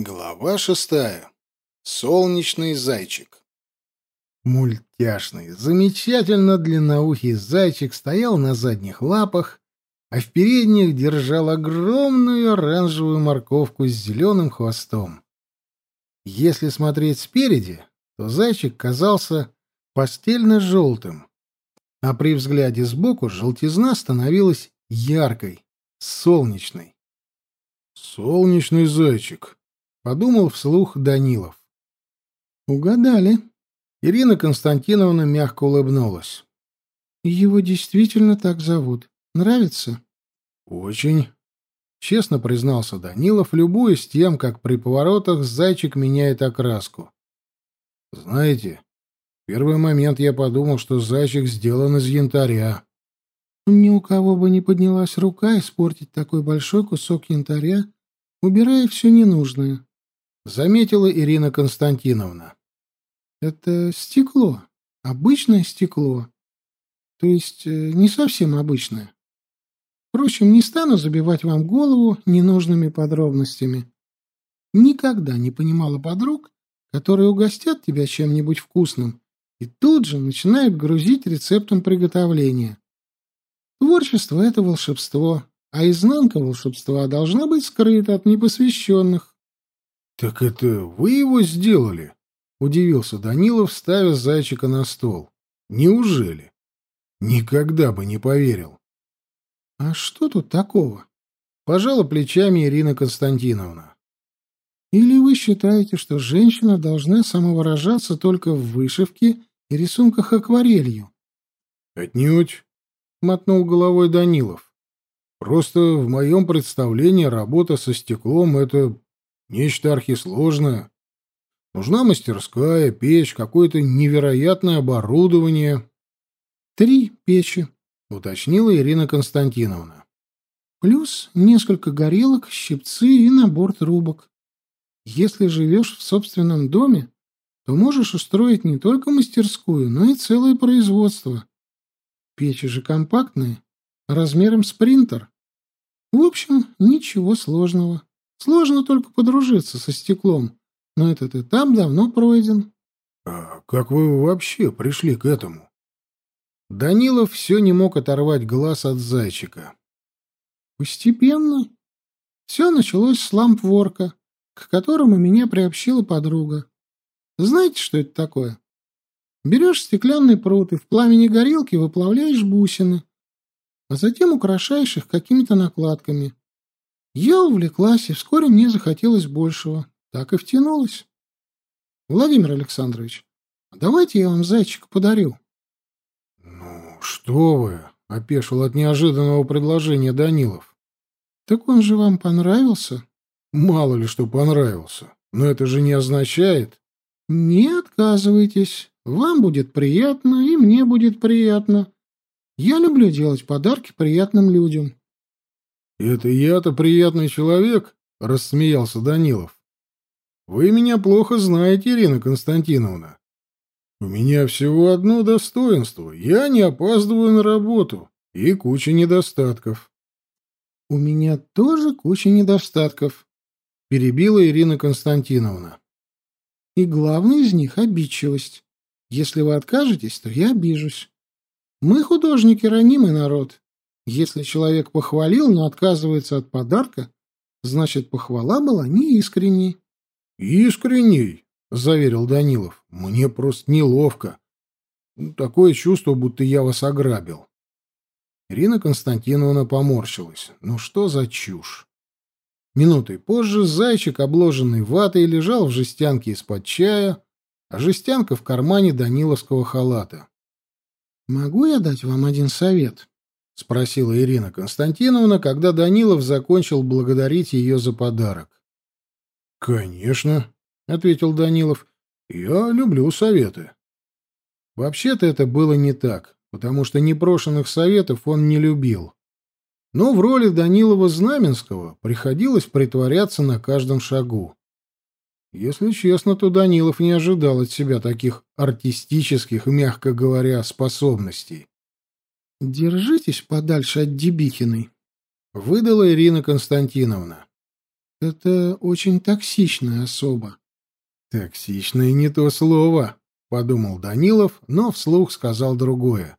Глава шестая. Солнечный зайчик. Мультяшный, замечательно длинноухий зайчик стоял на задних лапах, а в передних держал огромную оранжевую морковку с зеленым хвостом. Если смотреть спереди, то зайчик казался постельно-желтым, а при взгляде сбоку желтизна становилась яркой, солнечной. «Солнечный зайчик», подумал вслух Данилов. Угадали. Ирина Константиновна мягко улыбнулась. Его действительно так зовут. Нравится? Очень. Честно признался Данилов, любуясь тем, как при поворотах зайчик меняет окраску. Знаете, в первый момент я подумал, что зайчик сделан из янтаря. Ни у кого бы не поднялась рука испортить такой большой кусок янтаря, убирая все ненужное заметила Ирина Константиновна. Это стекло, обычное стекло. То есть э, не совсем обычное. Впрочем, не стану забивать вам голову ненужными подробностями. Никогда не понимала подруг, которые угостят тебя чем-нибудь вкусным и тут же начинают грузить рецептом приготовления. Творчество — это волшебство, а изнанка волшебства должна быть скрыта от непосвященных. «Так это вы его сделали?» — удивился Данилов, ставя зайчика на стол. «Неужели? Никогда бы не поверил». «А что тут такого?» — пожала плечами Ирина Константиновна. «Или вы считаете, что женщина должна самовыражаться только в вышивке и рисунках акварелью?» «Отнюдь», — мотнул головой Данилов. «Просто в моем представлении работа со стеклом — это Нечто архисложное. Нужна мастерская, печь, какое-то невероятное оборудование. Три печи, уточнила Ирина Константиновна. Плюс несколько горелок, щипцы и набор трубок. Если живешь в собственном доме, то можешь устроить не только мастерскую, но и целое производство. Печи же компактные, размером с принтер. В общем, ничего сложного. Сложно только подружиться со стеклом, но этот этап давно пройден. — А как вы вообще пришли к этому? Данилов все не мог оторвать глаз от зайчика. — Постепенно. Все началось с лампворка, к которому меня приобщила подруга. Знаете, что это такое? Берешь стеклянный пруд и в пламени горелки выплавляешь бусины, а затем украшаешь их какими-то накладками. Я увлеклась, и вскоре мне захотелось большего. Так и втянулась. Владимир Александрович, давайте я вам зайчика подарю. — Ну, что вы, — опешил от неожиданного предложения Данилов. — Так он же вам понравился? — Мало ли что понравился. Но это же не означает... — Не отказывайтесь. Вам будет приятно, и мне будет приятно. Я люблю делать подарки приятным людям. «Это я-то приятный человек?» — рассмеялся Данилов. «Вы меня плохо знаете, Ирина Константиновна. У меня всего одно достоинство. Я не опаздываю на работу. И куча недостатков». «У меня тоже куча недостатков», — перебила Ирина Константиновна. «И главный из них — обидчивость. Если вы откажетесь, то я обижусь. Мы, художники, ранимый народ. Если человек похвалил, но отказывается от подарка, значит, похвала была неискренней. «Искренней», — заверил Данилов. «Мне просто неловко. Такое чувство, будто я вас ограбил». Ирина Константиновна поморщилась. «Ну что за чушь?» Минутой позже зайчик, обложенный ватой, лежал в жестянке из-под чая, а жестянка в кармане даниловского халата. «Могу я дать вам один совет?» — спросила Ирина Константиновна, когда Данилов закончил благодарить ее за подарок. — Конечно, — ответил Данилов. — Я люблю советы. Вообще-то это было не так, потому что непрошенных советов он не любил. Но в роли Данилова-Знаменского приходилось притворяться на каждом шагу. Если честно, то Данилов не ожидал от себя таких артистических, мягко говоря, способностей. «Держитесь подальше от Дебихиной», — выдала Ирина Константиновна. Это очень токсичная особа. Токсичное не то слово, подумал Данилов, но вслух сказал другое.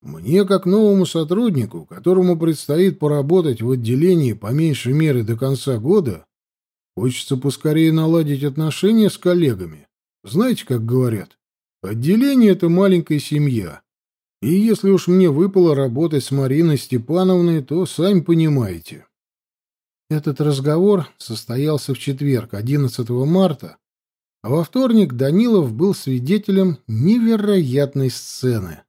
Мне, как новому сотруднику, которому предстоит поработать в отделении по меньшей мере до конца года, хочется поскорее наладить отношения с коллегами. Знаете, как говорят, отделение — это маленькая семья. И если уж мне выпало работать с Мариной Степановной, то сами понимаете. Этот разговор состоялся в четверг, 11 марта, а во вторник Данилов был свидетелем невероятной сцены.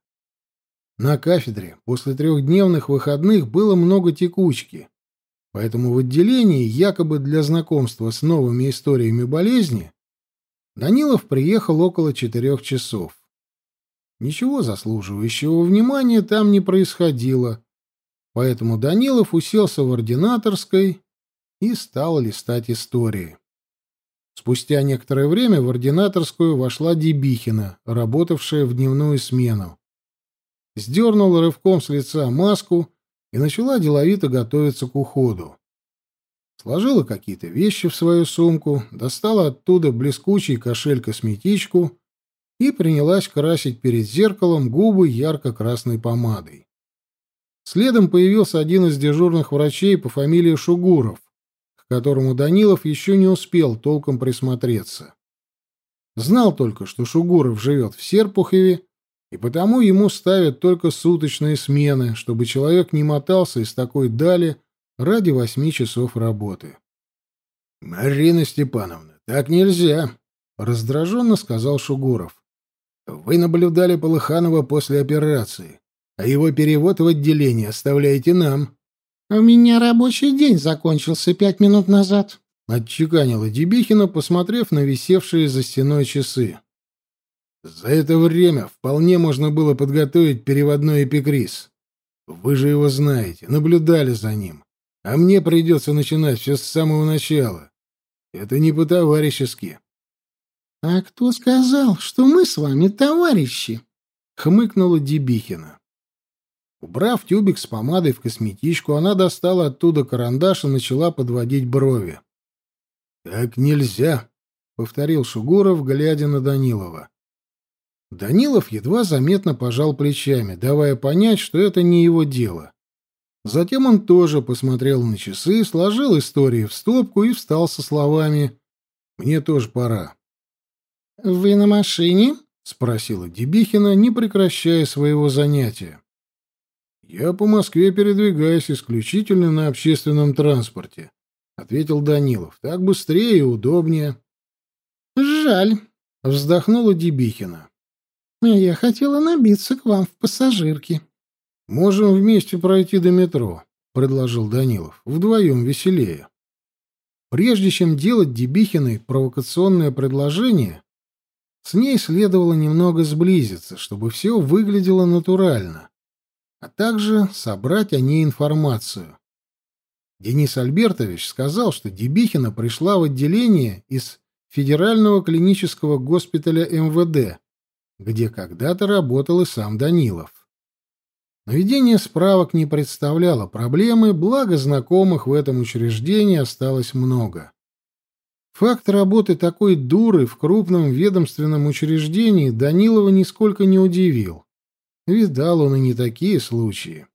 На кафедре после трехдневных выходных было много текучки, поэтому в отделении, якобы для знакомства с новыми историями болезни, Данилов приехал около четырех часов. Ничего заслуживающего внимания там не происходило, поэтому Данилов уселся в ординаторской и стал листать истории. Спустя некоторое время в ординаторскую вошла Дебихина, работавшая в дневную смену сдернула рывком с лица маску и начала деловито готовиться к уходу. Сложила какие-то вещи в свою сумку, достала оттуда блескучий кошель-косметичку и принялась красить перед зеркалом губы ярко-красной помадой. Следом появился один из дежурных врачей по фамилии Шугуров, к которому Данилов еще не успел толком присмотреться. Знал только, что Шугуров живет в Серпухове и потому ему ставят только суточные смены, чтобы человек не мотался из такой дали ради восьми часов работы. — Марина Степановна, так нельзя, — раздраженно сказал Шугуров. — Вы наблюдали Полыханова после операции, а его перевод в отделение оставляете нам. — У меня рабочий день закончился пять минут назад, — отчеканила Дебихина, посмотрев на висевшие за стеной часы. За это время вполне можно было подготовить переводной эпикриз. Вы же его знаете, наблюдали за ним. А мне придется начинать все с самого начала. Это не по-товарищески. — А кто сказал, что мы с вами товарищи? — хмыкнула Дебихина. Убрав тюбик с помадой в косметичку, она достала оттуда карандаш и начала подводить брови. — Так нельзя, — повторил Шугуров, глядя на Данилова. Данилов едва заметно пожал плечами, давая понять, что это не его дело. Затем он тоже посмотрел на часы, сложил истории в стопку и встал со словами «Мне тоже пора». «Вы на машине?» — спросила Дебихина, не прекращая своего занятия. «Я по Москве передвигаюсь исключительно на общественном транспорте», — ответил Данилов. «Так быстрее и удобнее». «Жаль», — вздохнула Дебихина. Я хотела набиться к вам в пассажирки. Можем вместе пройти до метро, предложил Данилов. Вдвоем веселее. Прежде чем делать Дебихиной провокационное предложение, с ней следовало немного сблизиться, чтобы все выглядело натурально, а также собрать о ней информацию. Денис Альбертович сказал, что Дебихина пришла в отделение из Федерального клинического госпиталя МВД где когда-то работал и сам Данилов. Наведение справок не представляло проблемы, благо знакомых в этом учреждении осталось много. Факт работы такой дуры в крупном ведомственном учреждении Данилова нисколько не удивил. Видал он и не такие случаи.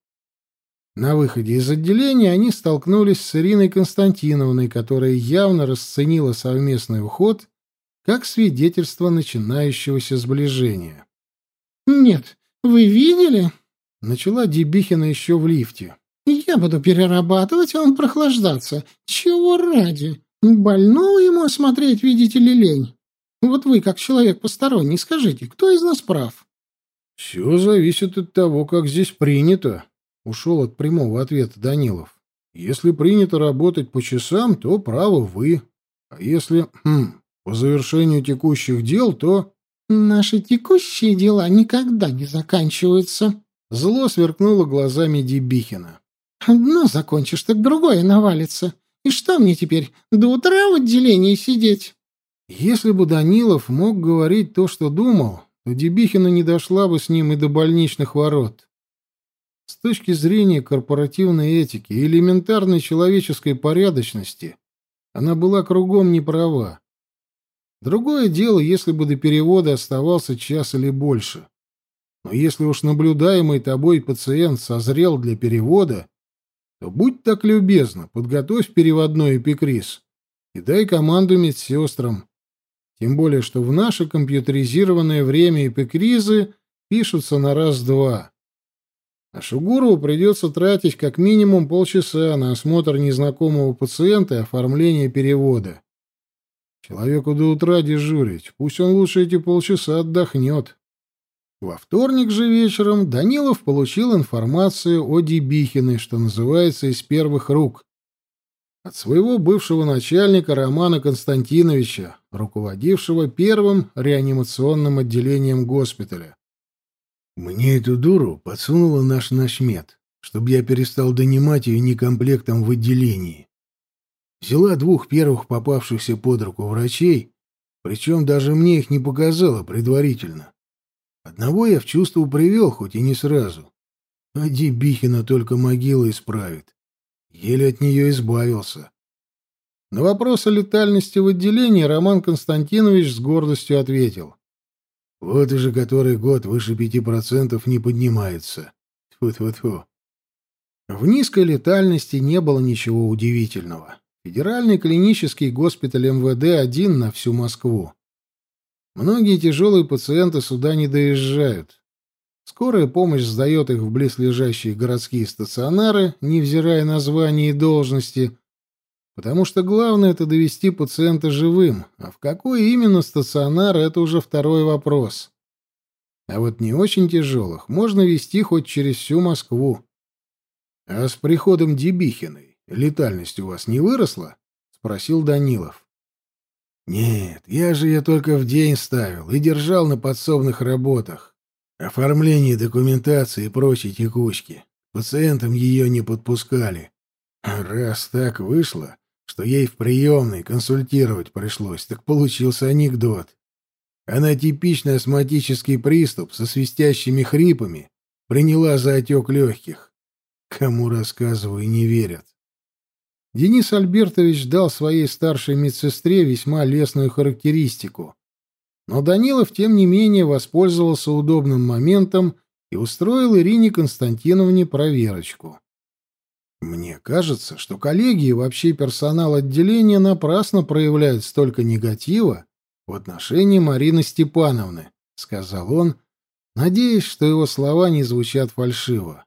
На выходе из отделения они столкнулись с Ириной Константиновной, которая явно расценила совместный уход как свидетельство начинающегося сближения. «Нет, вы видели?» — начала Дебихина еще в лифте. «Я буду перерабатывать, а он прохлаждаться. Чего ради? Больного ему осмотреть, видите ли, лень? Вот вы, как человек посторонний, скажите, кто из нас прав?» «Все зависит от того, как здесь принято», — ушел от прямого ответа Данилов. «Если принято работать по часам, то право вы. А если... Хм, по завершению текущих дел, то... Наши текущие дела никогда не заканчиваются. Зло сверкнуло глазами Дебихина. Одно закончишь, так другое навалится. И что мне теперь, до утра в отделении сидеть? Если бы Данилов мог говорить то, что думал, то Дебихина не дошла бы с ним и до больничных ворот. С точки зрения корпоративной этики и элементарной человеческой порядочности, она была кругом не права. Другое дело, если бы до перевода оставался час или больше. Но если уж наблюдаемый тобой пациент созрел для перевода, то будь так любезна, подготовь переводной эпикриз и дай команду медсестрам. Тем более, что в наше компьютеризированное время эпикризы пишутся на раз-два. А Шугурову придется тратить как минимум полчаса на осмотр незнакомого пациента и оформление перевода. Человеку до утра дежурить, пусть он лучше эти полчаса отдохнет. Во вторник же вечером Данилов получил информацию о Дебихиной, что называется, из первых рук. От своего бывшего начальника Романа Константиновича, руководившего первым реанимационным отделением госпиталя. Мне эту дуру подсунула наш начмет, чтобы я перестал донимать ее некомплектом в отделении. Взяла двух первых попавшихся под руку врачей, причем даже мне их не показала предварительно. Одного я в чувство привел, хоть и не сразу. А Дебихина только могила исправит. Еле от нее избавился. На вопрос о летальности в отделении Роман Константинович с гордостью ответил. Вот уже который год выше пяти процентов не поднимается. Тьфу-тьфу-тьфу. В низкой летальности не было ничего удивительного. Федеральный клинический госпиталь МВД один на всю Москву. Многие тяжелые пациенты сюда не доезжают. Скорая помощь сдает их в близлежащие городские стационары, невзирая на звание и должности, потому что главное — это довести пациента живым, а в какой именно стационар — это уже второй вопрос. А вот не очень тяжелых можно вести хоть через всю Москву. — А с приходом Дебихиной летальность у вас не выросла? — спросил Данилов. Нет, я же ее только в день ставил и держал на подсобных работах. Оформление документации и прочие текучки. Пациентам ее не подпускали. Раз так вышло, что ей в приемной консультировать пришлось, так получился анекдот. Она типичный астматический приступ со свистящими хрипами приняла за отек легких. Кому рассказываю, не верят. Денис Альбертович дал своей старшей медсестре весьма лестную характеристику. Но Данилов, тем не менее, воспользовался удобным моментом и устроил Ирине Константиновне проверочку. Мне кажется, что коллеги и вообще персонал отделения напрасно проявляют столько негатива в отношении Марины Степановны, сказал он, надеясь, что его слова не звучат фальшиво.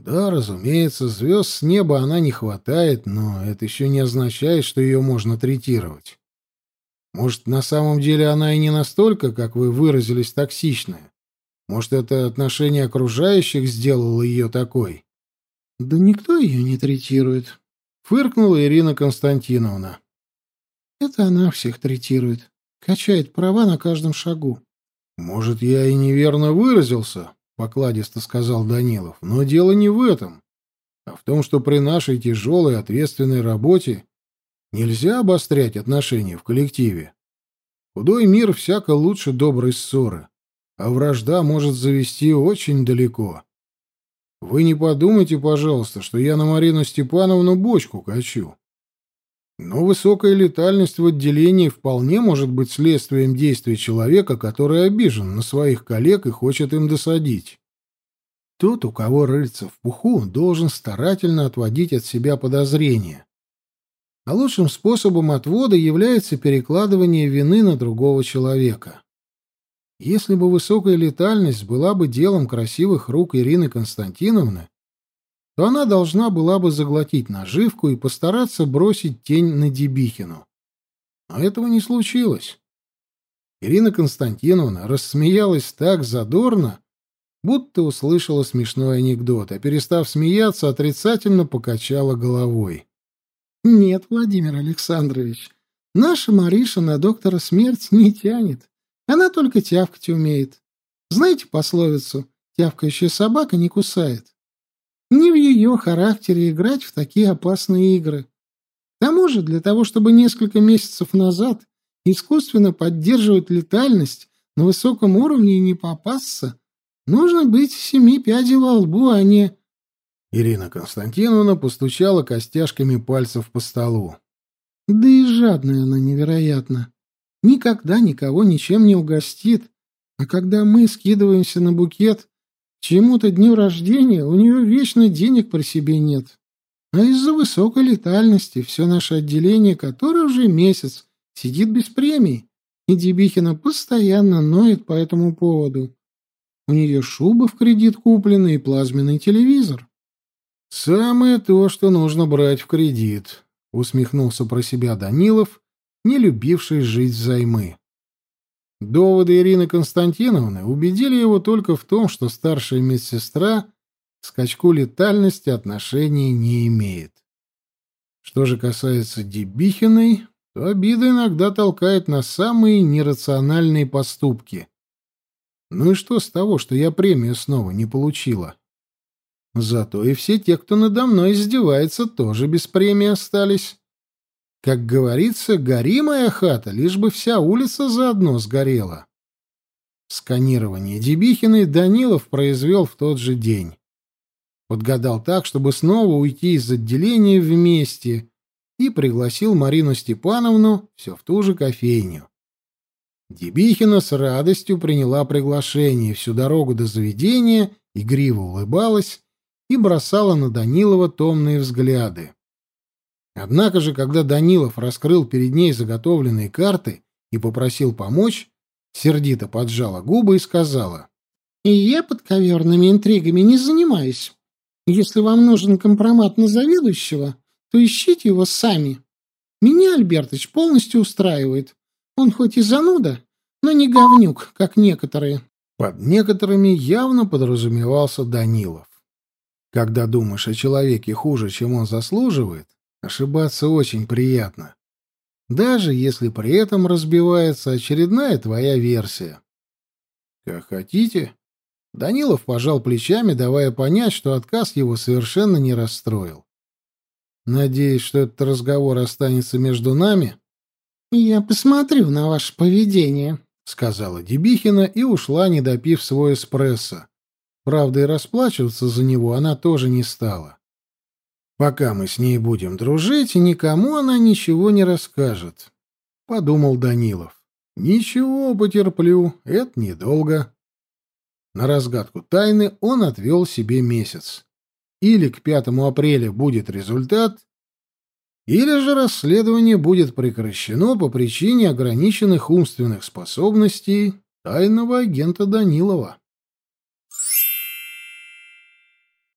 Да, разумеется, звезд с неба она не хватает, но это еще не означает, что ее можно третировать. Может, на самом деле она и не настолько, как вы выразились, токсичная. Может, это отношение окружающих сделало ее такой? — Да никто ее не третирует, — фыркнула Ирина Константиновна. — Это она всех третирует, качает права на каждом шагу. — Может, я и неверно выразился, покладисто сказал Данилов. Но дело не в этом, а в том, что при нашей тяжелой ответственной работе нельзя обострять отношения в коллективе. Худой мир всяко лучше доброй ссоры, а вражда может завести очень далеко. Вы не подумайте, пожалуйста, что я на Марину Степановну бочку качу. Но высокая летальность в отделении вполне может быть следствием действий человека, который обижен на своих коллег и хочет им досадить. Тот, у кого рыльца в пуху, должен старательно отводить от себя подозрения. А лучшим способом отвода является перекладывание вины на другого человека. Если бы высокая летальность была бы делом красивых рук Ирины Константиновны, то она должна была бы заглотить наживку и постараться бросить тень на Дебихину. Но этого не случилось. Ирина Константиновна рассмеялась так задорно, будто услышала смешной анекдот, а, перестав смеяться, отрицательно покачала головой. «Нет, Владимир Александрович, наша Мариша на доктора смерть не тянет. Она только тявкать умеет. Знаете пословицу «тявкающая собака не кусает»? Не в ее характере играть в такие опасные игры. К тому же, для того, чтобы несколько месяцев назад искусственно поддерживать летальность на высоком уровне и не попасться, нужно быть семи пядей во лбу, а не... Ирина Константиновна постучала костяшками пальцев по столу. Да и жадная она невероятно. Никогда никого ничем не угостит. А когда мы скидываемся на букет чему-то дню рождения, у нее вечно денег при себе нет. А из-за высокой летальности все наше отделение, которое уже месяц сидит без премий, и Дебихина постоянно ноет по этому поводу. У нее шуба в кредит куплена и плазменный телевизор. «Самое то, что нужно брать в кредит», — усмехнулся про себя Данилов, не любивший жить взаймы. Доводы Ирины Константиновны убедили его только в том, что старшая медсестра скачку летальности отношения не имеет. Что же касается Дебихиной, то обида иногда толкает на самые нерациональные поступки. Ну и что с того, что я премию снова не получила? Зато и все те, кто надо мной издевается, тоже без премии остались. Как говорится, гори моя хата, лишь бы вся улица заодно сгорела. Сканирование Дебихиной Данилов произвел в тот же день. Подгадал так, чтобы снова уйти из отделения вместе, и пригласил Марину Степановну все в ту же кофейню. Дебихина с радостью приняла приглашение, всю дорогу до заведения игриво улыбалась и бросала на Данилова томные взгляды. Однако же, когда Данилов раскрыл перед ней заготовленные карты и попросил помочь, сердито поджала губы и сказала. «И я подковерными интригами не занимаюсь. Если вам нужен компромат на заведующего, то ищите его сами. Меня Альбертыч полностью устраивает. Он хоть и зануда, но не говнюк, как некоторые». Под некоторыми явно подразумевался Данилов. Когда думаешь о человеке хуже, чем он заслуживает, Ошибаться очень приятно. Даже если при этом разбивается очередная твоя версия. Как хотите. Данилов пожал плечами, давая понять, что отказ его совершенно не расстроил. Надеюсь, что этот разговор останется между нами. Я посмотрю на ваше поведение, сказала Дебихина и ушла, не допив свой эспрессо. Правда, и расплачиваться за него она тоже не стала. Пока мы с ней будем дружить, никому она ничего не расскажет, — подумал Данилов. Ничего, потерплю, это недолго. На разгадку тайны он отвел себе месяц. Или к 5 апреля будет результат, или же расследование будет прекращено по причине ограниченных умственных способностей тайного агента Данилова.